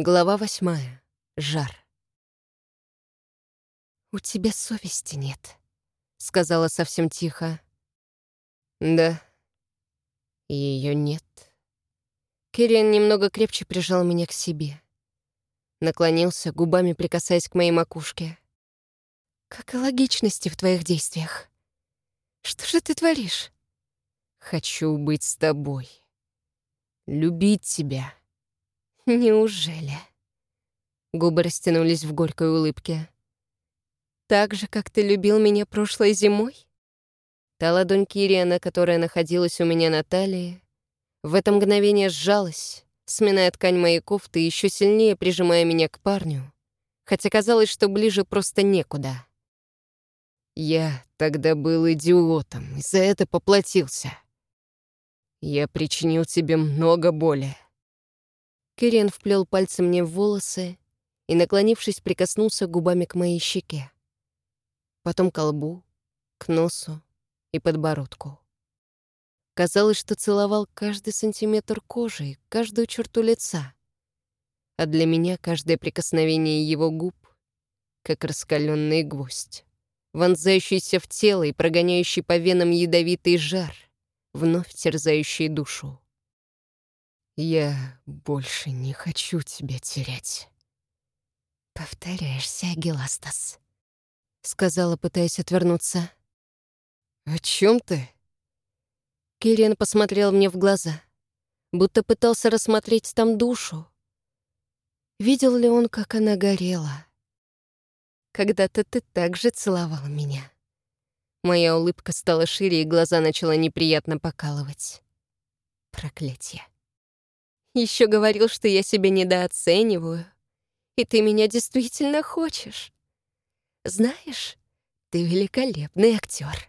Глава восьмая. Жар. «У тебя совести нет», — сказала совсем тихо. «Да, ее нет». Кириан немного крепче прижал меня к себе. Наклонился, губами прикасаясь к моей макушке. «Как и логичности в твоих действиях. Что же ты творишь?» «Хочу быть с тобой. Любить тебя». «Неужели?» Губы растянулись в горькой улыбке. «Так же, как ты любил меня прошлой зимой?» Та ладонь Кириана, которая находилась у меня на талии, в это мгновение сжалась, сминая ткань моей кофты, еще сильнее прижимая меня к парню, хотя казалось, что ближе просто некуда. Я тогда был идиотом, и за это поплатился. Я причинил тебе много боли. Кириан вплел пальцы мне в волосы и, наклонившись, прикоснулся губами к моей щеке. Потом к лбу, к носу и подбородку. Казалось, что целовал каждый сантиметр кожи каждую черту лица. А для меня каждое прикосновение его губ — как раскаленный гвоздь, вонзающийся в тело и прогоняющий по венам ядовитый жар, вновь терзающий душу. Я больше не хочу тебя терять. Повторяешься, Агиластас, сказала, пытаясь отвернуться. О чем ты? Кириан посмотрел мне в глаза, будто пытался рассмотреть там душу. Видел ли он, как она горела? Когда-то ты также целовал меня. Моя улыбка стала шире, и глаза начала неприятно покалывать. Проклятие. Еще говорил, что я себя недооцениваю. И ты меня действительно хочешь. Знаешь, ты великолепный актер.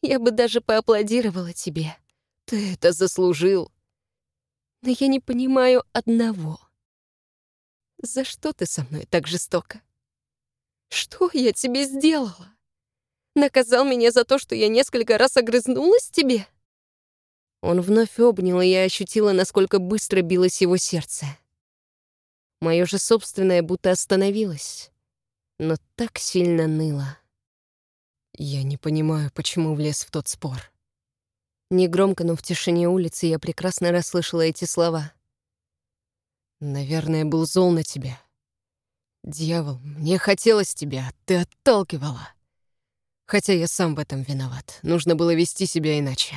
Я бы даже поаплодировала тебе. Ты это заслужил. Но я не понимаю одного. За что ты со мной так жестоко? Что я тебе сделала? Наказал меня за то, что я несколько раз огрызнулась тебе? Он вновь обнял, и я ощутила, насколько быстро билось его сердце. Мое же собственное будто остановилось, но так сильно ныло. Я не понимаю, почему влез в тот спор. Негромко, но в тишине улицы я прекрасно расслышала эти слова. Наверное, был зол на тебя. Дьявол, мне хотелось тебя, а ты отталкивала. Хотя я сам в этом виноват. Нужно было вести себя иначе.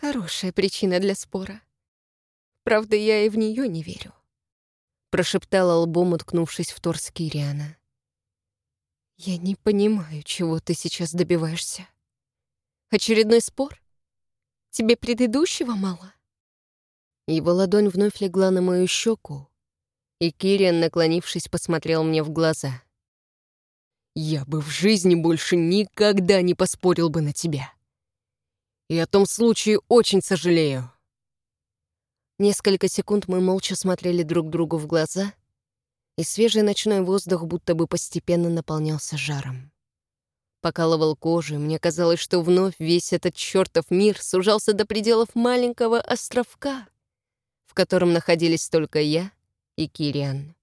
Хорошая причина для спора. Правда, я и в нее не верю. Прошептала лбом, уткнувшись в торс Кириана. Я не понимаю, чего ты сейчас добиваешься. Очередной спор? Тебе предыдущего мало? Его ладонь вновь легла на мою щеку, и Кириан, наклонившись, посмотрел мне в глаза. «Я бы в жизни больше никогда не поспорил бы на тебя и о том случае очень сожалею». Несколько секунд мы молча смотрели друг другу в глаза, и свежий ночной воздух будто бы постепенно наполнялся жаром. Покалывал кожу, мне казалось, что вновь весь этот чертов мир сужался до пределов маленького островка, в котором находились только я и Кириан.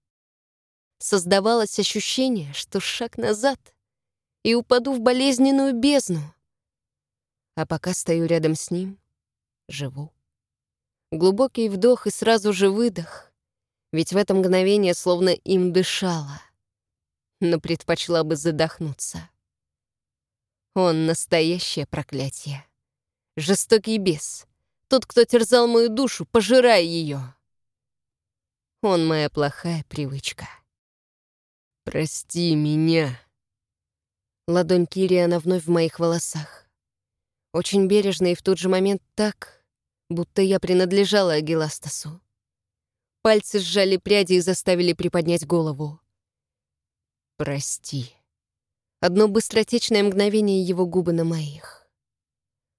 Создавалось ощущение, что шаг назад и упаду в болезненную бездну, а пока стою рядом с ним, живу. Глубокий вдох и сразу же выдох, ведь в это мгновение словно им дышала, но предпочла бы задохнуться. Он настоящее проклятие. Жестокий бес. Тот, кто терзал мою душу, пожирая ее. Он моя плохая привычка. «Прости меня». Ладонь Кириана вновь в моих волосах. Очень бережно и в тот же момент так, будто я принадлежала Агиластасу. Пальцы сжали пряди и заставили приподнять голову. «Прости». Одно быстротечное мгновение его губы на моих.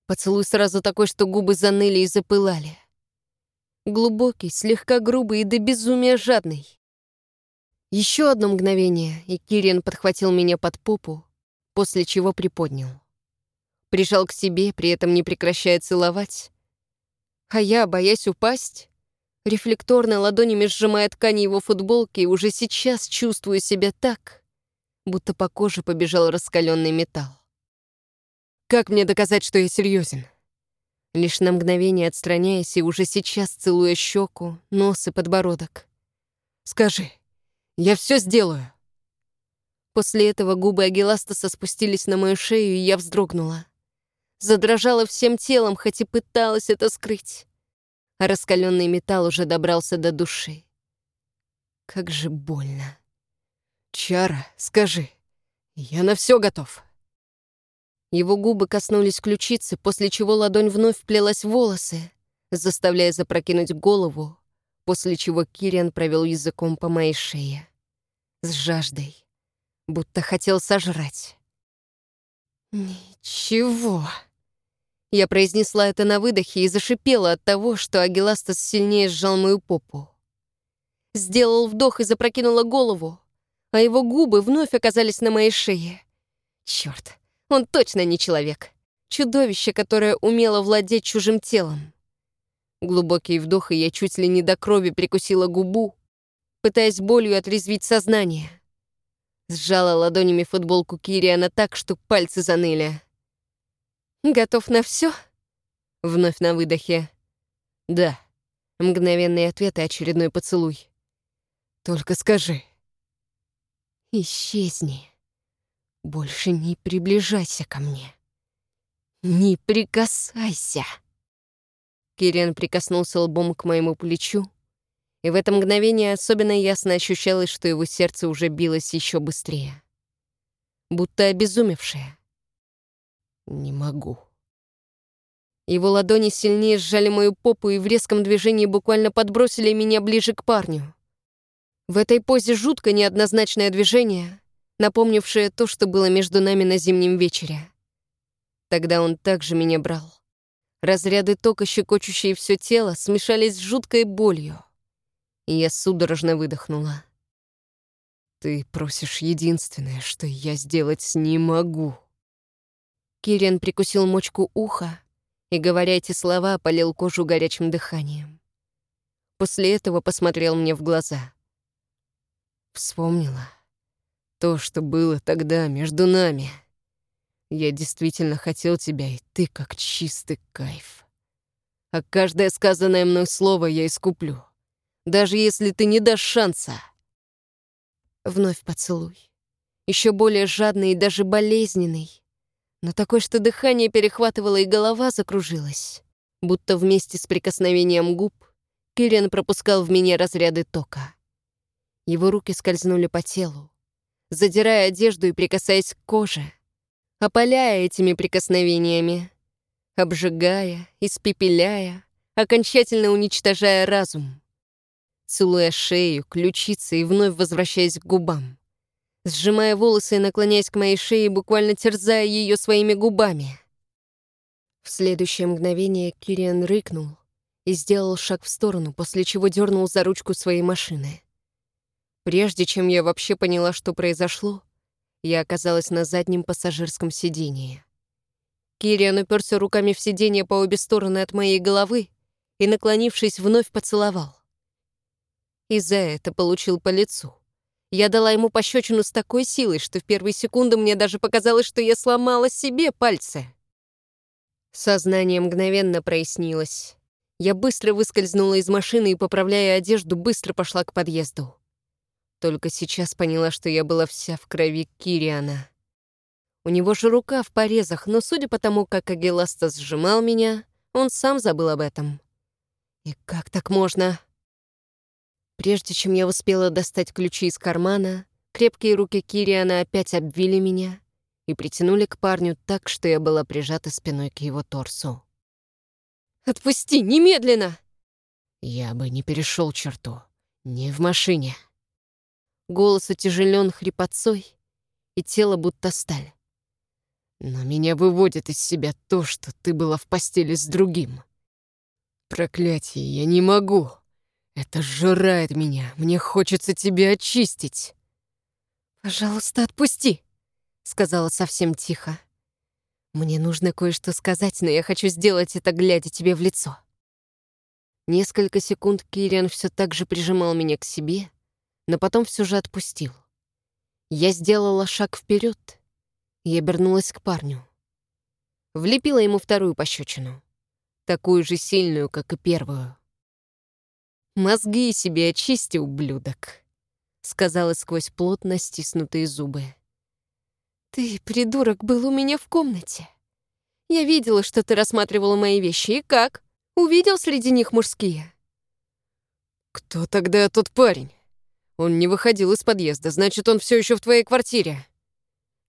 Поцелуй сразу такой, что губы заныли и запылали. Глубокий, слегка грубый и до безумия жадный. Еще одно мгновение, и Кириан подхватил меня под попу, после чего приподнял прижал к себе, при этом не прекращая целовать. А я, боясь упасть, Рефлекторно ладонями сжимая ткань его футболки, уже сейчас чувствую себя так, будто по коже побежал раскаленный металл. Как мне доказать, что я серьезен? Лишь на мгновение отстраняясь и уже сейчас целуя щеку, нос и подбородок. Скажи, я все сделаю. После этого губы Агиластаса спустились на мою шею, и я вздрогнула. Задрожала всем телом, хоть и пыталась это скрыть а раскаленный металл уже добрался до души. Как же больно. «Чара, скажи, я на все готов». Его губы коснулись ключицы, после чего ладонь вновь вплелась в волосы, заставляя запрокинуть голову, после чего Кириан провел языком по моей шее. С жаждой, будто хотел сожрать. «Ничего», я произнесла это на выдохе и зашипела от того, что Агиластас сильнее сжал мою попу. Сделал вдох и запрокинула голову, а его губы вновь оказались на моей шее. Черт, он точно не человек. Чудовище, которое умело владеть чужим телом. Глубокий вдох, и я чуть ли не до крови прикусила губу, пытаясь болью отрезвить сознание. Сжала ладонями футболку Кириана так, что пальцы заныли. «Готов на все? Вновь на выдохе. «Да». Мгновенный ответ и очередной поцелуй. «Только скажи». «Исчезни. Больше не приближайся ко мне. Не прикасайся». Кириан прикоснулся лбом к моему плечу, и в это мгновение особенно ясно ощущалось, что его сердце уже билось еще быстрее. Будто обезумевшее. Не могу. Его ладони сильнее сжали мою попу и в резком движении буквально подбросили меня ближе к парню. В этой позе жутко неоднозначное движение, напомнившее то, что было между нами на зимнем вечере. Тогда он также меня брал. Разряды тока, щекочущие все тело, смешались с жуткой болью. И я судорожно выдохнула. «Ты просишь единственное, что я сделать не могу», Кириан прикусил мочку уха и, говоря эти слова, полил кожу горячим дыханием. После этого посмотрел мне в глаза. Вспомнила то, что было тогда между нами. Я действительно хотел тебя, и ты как чистый кайф. А каждое сказанное мной слово я искуплю, даже если ты не дашь шанса. Вновь поцелуй. Еще более жадный и даже болезненный но такой, что дыхание перехватывало и голова закружилась. Будто вместе с прикосновением губ Кириан пропускал в меня разряды тока. Его руки скользнули по телу, задирая одежду и прикасаясь к коже, опаляя этими прикосновениями, обжигая, испепеляя, окончательно уничтожая разум, целуя шею, ключицы и вновь возвращаясь к губам сжимая волосы и наклоняясь к моей шее, буквально терзая ее своими губами. В следующее мгновение Кириан рыкнул и сделал шаг в сторону, после чего дернул за ручку своей машины. Прежде чем я вообще поняла, что произошло, я оказалась на заднем пассажирском сидении. Кириан уперся руками в сиденье по обе стороны от моей головы и, наклонившись, вновь поцеловал. И за это получил по лицу. Я дала ему пощечину с такой силой, что в первые секунды мне даже показалось, что я сломала себе пальцы. Сознание мгновенно прояснилось. Я быстро выскользнула из машины и, поправляя одежду, быстро пошла к подъезду. Только сейчас поняла, что я была вся в крови Кириана. У него же рука в порезах, но судя по тому, как Агиласта сжимал меня, он сам забыл об этом. И как так можно? Прежде чем я успела достать ключи из кармана, крепкие руки Кириана опять обвили меня и притянули к парню так, что я была прижата спиной к его торсу. «Отпусти, немедленно!» Я бы не перешел черту. Не в машине. Голос утяжелен хрипотцой, и тело будто сталь. Но меня выводит из себя то, что ты была в постели с другим. Проклятие, я не могу. Это сжирает меня. Мне хочется тебя очистить. «Пожалуйста, отпусти», — сказала совсем тихо. «Мне нужно кое-что сказать, но я хочу сделать это, глядя тебе в лицо». Несколько секунд Кириан все так же прижимал меня к себе, но потом все же отпустил. Я сделала шаг вперед и обернулась к парню. Влепила ему вторую пощечину, такую же сильную, как и первую. «Мозги себе очисти, ублюдок», — сказала сквозь плотно стиснутые зубы. «Ты, придурок, был у меня в комнате. Я видела, что ты рассматривала мои вещи. И как? Увидел среди них мужские?» «Кто тогда тот парень?» Он не выходил из подъезда, значит, он все еще в твоей квартире.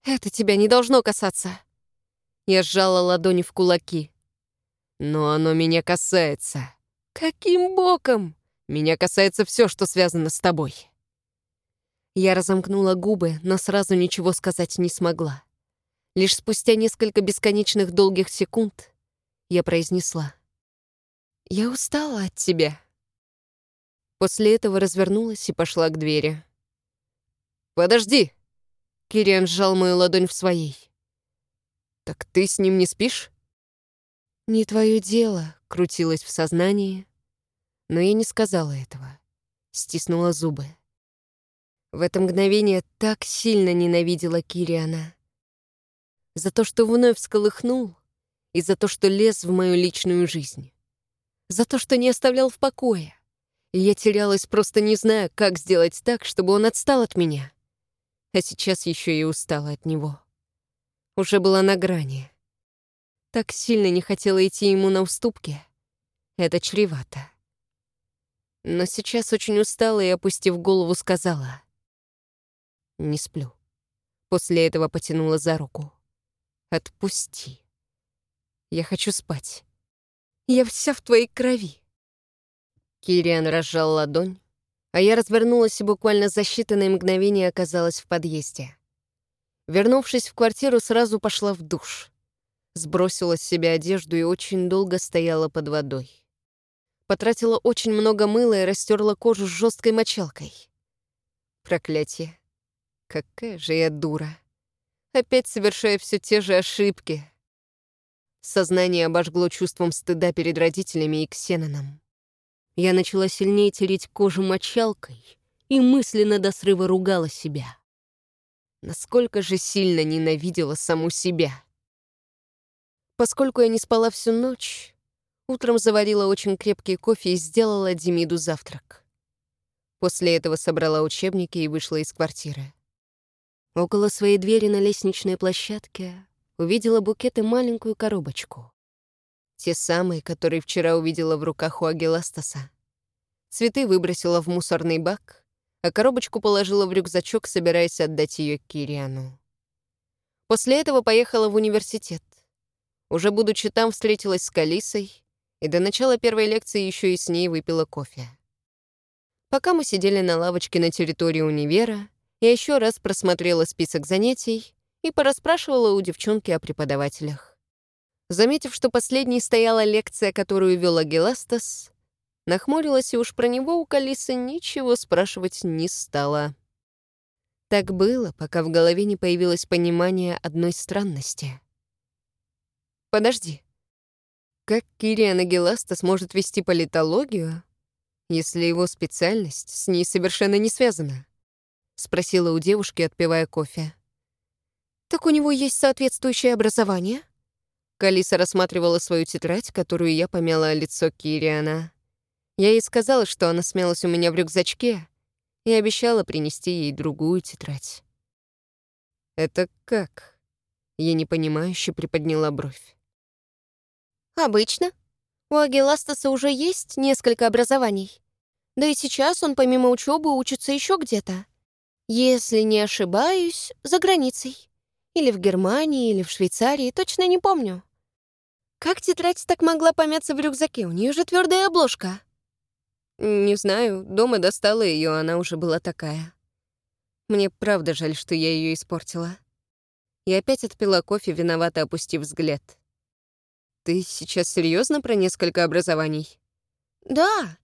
Это тебя не должно касаться. Я сжала ладони в кулаки. Но оно меня касается. Каким боком? Меня касается все, что связано с тобой. Я разомкнула губы, но сразу ничего сказать не смогла. Лишь спустя несколько бесконечных долгих секунд я произнесла. «Я устала от тебя». После этого развернулась и пошла к двери. «Подожди!» Кириан сжал мою ладонь в своей. «Так ты с ним не спишь?» «Не твое дело», — крутилось в сознании, но я не сказала этого. Стиснула зубы. В это мгновение так сильно ненавидела Кириана. За то, что вновь всколыхнул, и за то, что лез в мою личную жизнь. За то, что не оставлял в покое и я терялась, просто не зная, как сделать так, чтобы он отстал от меня. А сейчас еще и устала от него. Уже была на грани. Так сильно не хотела идти ему на уступки. Это чревато. Но сейчас очень устала и, опустив голову, сказала. «Не сплю». После этого потянула за руку. «Отпусти. Я хочу спать. Я вся в твоей крови». Кириан разжал ладонь, а я развернулась и буквально за считанные мгновения оказалась в подъезде. Вернувшись в квартиру, сразу пошла в душ. Сбросила с себя одежду и очень долго стояла под водой. Потратила очень много мыла и растерла кожу с жесткой мочалкой. Проклятие. Какая же я дура. Опять совершаю все те же ошибки. Сознание обожгло чувством стыда перед родителями и Ксеноном. Я начала сильнее тереть кожу мочалкой и мысленно до срыва ругала себя. Насколько же сильно ненавидела саму себя. Поскольку я не спала всю ночь, утром заварила очень крепкий кофе и сделала Демиду завтрак. После этого собрала учебники и вышла из квартиры. Около своей двери на лестничной площадке увидела букет и маленькую коробочку. Те самые, которые вчера увидела в руках у Агиластаса. Цветы выбросила в мусорный бак, а коробочку положила в рюкзачок, собираясь отдать ее Кириану. После этого поехала в университет. Уже будучи там, встретилась с Калисой, и до начала первой лекции еще и с ней выпила кофе. Пока мы сидели на лавочке на территории универа, я еще раз просмотрела список занятий и порасспрашивала у девчонки о преподавателях. Заметив, что последней стояла лекция, которую вел Агиластас, нахмурилась и уж про него у Калисы ничего спрашивать не стала. Так было, пока в голове не появилось понимание одной странности. «Подожди. Как Кириан Агиласта сможет вести политологию, если его специальность с ней совершенно не связана?» — спросила у девушки, отпивая кофе. «Так у него есть соответствующее образование?» Калиса рассматривала свою тетрадь, которую я помяла лицо Кириана. Я ей сказала, что она смелась у меня в рюкзачке, и обещала принести ей другую тетрадь. «Это как?» Я непонимающе приподняла бровь. «Обычно. У Агиластаса уже есть несколько образований. Да и сейчас он помимо учебы учится еще где-то. Если не ошибаюсь, за границей. Или в Германии, или в Швейцарии, точно не помню. Как тетрадь так могла помяться в рюкзаке? У нее же твердая обложка. Не знаю, дома достала ее, она уже была такая. Мне правда жаль, что я ее испортила. И опять отпила кофе, виновато опустив взгляд. Ты сейчас серьезно про несколько образований? Да.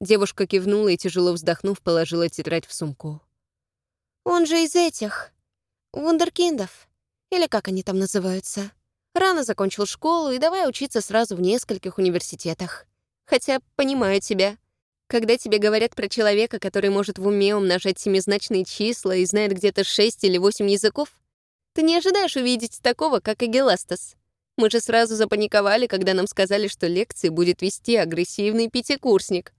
Девушка кивнула и, тяжело вздохнув, положила тетрадь в сумку. Он же из этих. Вундеркиндов. Или как они там называются. Рано закончил школу и давай учиться сразу в нескольких университетах. Хотя понимаю тебя. Когда тебе говорят про человека, который может в уме умножать семизначные числа и знает где-то шесть или восемь языков, ты не ожидаешь увидеть такого, как Агеластас. Мы же сразу запаниковали, когда нам сказали, что лекции будет вести агрессивный пятикурсник.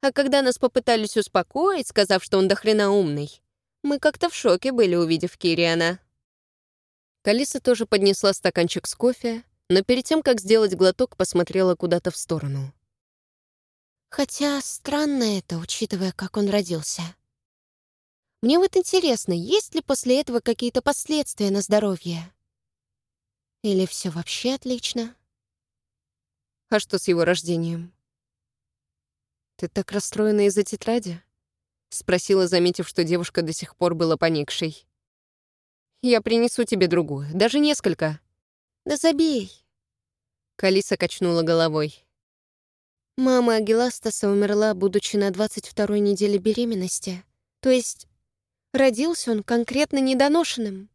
А когда нас попытались успокоить, сказав, что он дохрена умный, мы как-то в шоке были, увидев Кириана. Калиса тоже поднесла стаканчик с кофе, но перед тем, как сделать глоток, посмотрела куда-то в сторону. Хотя странно это, учитывая, как он родился. Мне вот интересно, есть ли после этого какие-то последствия на здоровье? Или все вообще отлично? А что с его рождением? Ты так расстроена из-за тетради? Спросила, заметив, что девушка до сих пор была поникшей. Я принесу тебе другую, даже несколько. Да забей. Калиса качнула головой. Мама Агиластаса умерла, будучи на 22-й неделе беременности. То есть родился он конкретно недоношенным.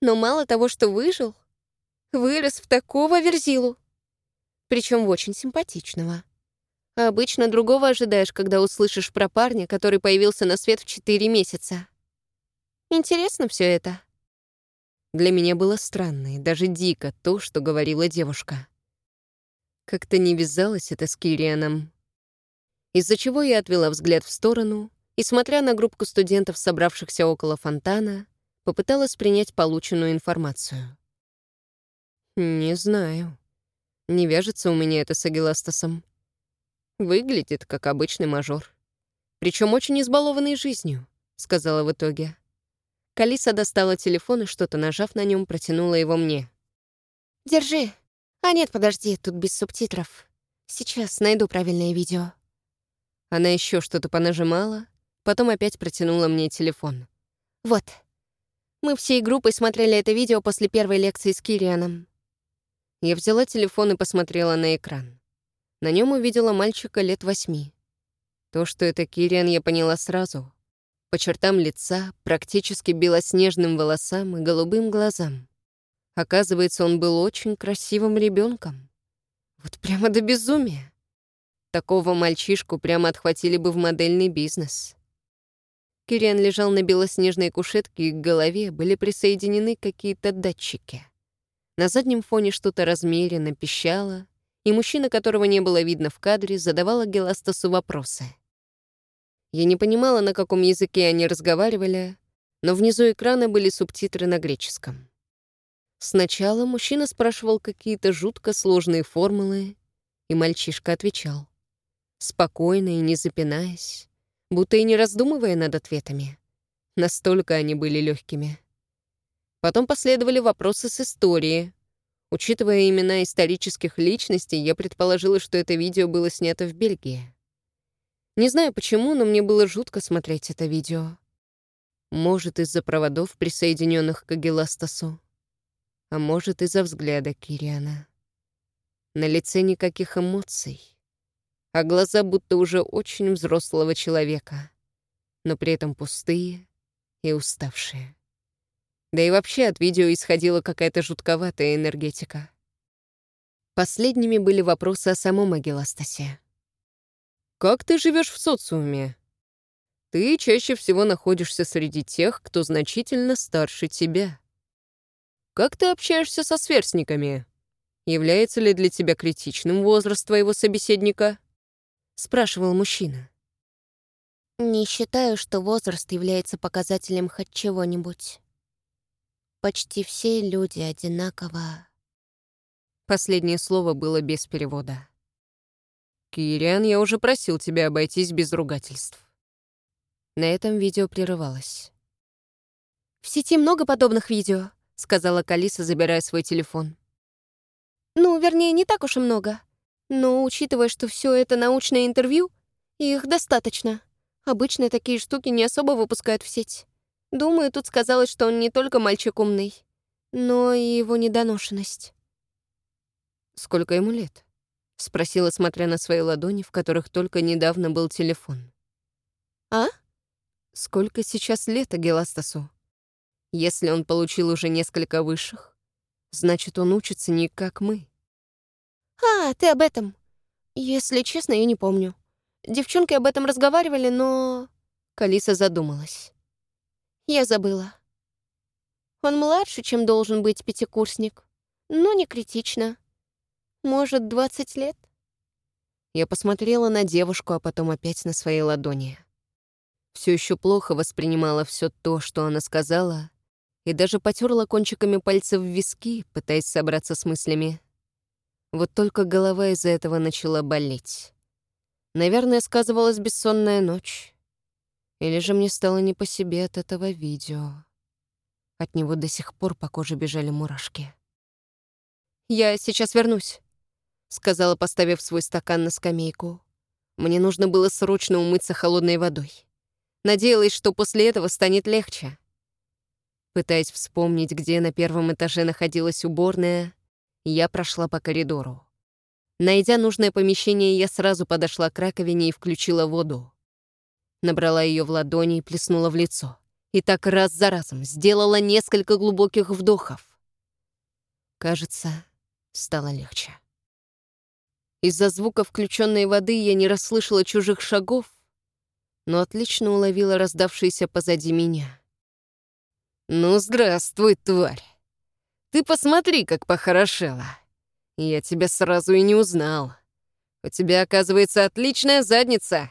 Но мало того, что выжил, вырос в такого верзилу. Причем в очень симпатичного. Обычно другого ожидаешь, когда услышишь про парня, который появился на свет в 4 месяца. Интересно все это. Для меня было странно и даже дико то, что говорила девушка. Как-то не вязалось это с Кирианом. Из-за чего я отвела взгляд в сторону и, смотря на группку студентов, собравшихся около фонтана, попыталась принять полученную информацию. Не знаю. Не вяжется у меня это с Агиластасом. Выглядит как обычный мажор. Причем очень избалованный жизнью, сказала в итоге. Калиса достала телефон и, что-то нажав на нем, протянула его мне. «Держи», а нет, подожди, тут без субтитров. Сейчас найду правильное видео. Она еще что-то понажимала, потом опять протянула мне телефон. Вот. Мы всей группой смотрели это видео после первой лекции с Кирианом. Я взяла телефон и посмотрела на экран. На нем увидела мальчика лет восьми. То, что это Кириан, я поняла сразу. По чертам лица, практически белоснежным волосам и голубым глазам. Оказывается, он был очень красивым ребенком. Вот прямо до безумия. Такого мальчишку прямо отхватили бы в модельный бизнес. Кириан лежал на белоснежной кушетке, и к голове были присоединены какие-то датчики. На заднем фоне что-то размеренно пищало, и мужчина, которого не было видно в кадре, задавал Геластасу вопросы. Я не понимала, на каком языке они разговаривали, но внизу экрана были субтитры на греческом. Сначала мужчина спрашивал какие-то жутко сложные формулы, и мальчишка отвечал. Спокойно и не запинаясь, будто и не раздумывая над ответами. Настолько они были легкими. Потом последовали вопросы с истории. Учитывая имена исторических личностей, я предположила, что это видео было снято в Бельгии. Не знаю почему, но мне было жутко смотреть это видео. Может, из-за проводов, присоединенных к Агиластасу а может, из-за взгляда Кириана. На лице никаких эмоций, а глаза будто уже очень взрослого человека, но при этом пустые и уставшие. Да и вообще от видео исходила какая-то жутковатая энергетика. Последними были вопросы о самом Агиластасе. «Как ты живешь в социуме?» «Ты чаще всего находишься среди тех, кто значительно старше тебя», как ты общаешься со сверстниками? Является ли для тебя критичным возраст твоего собеседника?» — спрашивал мужчина. «Не считаю, что возраст является показателем хоть чего-нибудь. Почти все люди одинаково...» Последнее слово было без перевода. «Кириан, я уже просил тебя обойтись без ругательств». На этом видео прерывалось. «В сети много подобных видео», — сказала Калиса, забирая свой телефон. «Ну, вернее, не так уж и много. Но, учитывая, что все это научное интервью, их достаточно. Обычно такие штуки не особо выпускают в сеть. Думаю, тут сказалось, что он не только мальчик умный, но и его недоношенность». «Сколько ему лет?» — спросила, смотря на свои ладони, в которых только недавно был телефон. «А?» «Сколько сейчас лет Агеластасу?» Если он получил уже несколько высших, значит, он учится не как мы. «А, ты об этом. Если честно, я не помню. Девчонки об этом разговаривали, но... Калиса задумалась. Я забыла. Он младше, чем должен быть пятикурсник, но не критично. Может, 20 лет? Я посмотрела на девушку, а потом опять на свои ладони. Все еще плохо воспринимала все то, что она сказала, и даже потерла кончиками пальцев в виски, пытаясь собраться с мыслями. Вот только голова из-за этого начала болеть. Наверное, сказывалась бессонная ночь. Или же мне стало не по себе от этого видео. От него до сих пор по коже бежали мурашки. «Я сейчас вернусь», — сказала, поставив свой стакан на скамейку. Мне нужно было срочно умыться холодной водой. Надеялась, что после этого станет легче. Пытаясь вспомнить, где на первом этаже находилась уборная, я прошла по коридору. Найдя нужное помещение, я сразу подошла к раковине и включила воду. Набрала ее в ладони и плеснула в лицо. И так раз за разом сделала несколько глубоких вдохов. Кажется, стало легче. Из-за звука включенной воды я не расслышала чужих шагов, но отлично уловила раздавшиеся позади меня. «Ну, здравствуй, тварь!» Ты посмотри, как похорошела. Я тебя сразу и не узнал. У тебя, оказывается, отличная задница.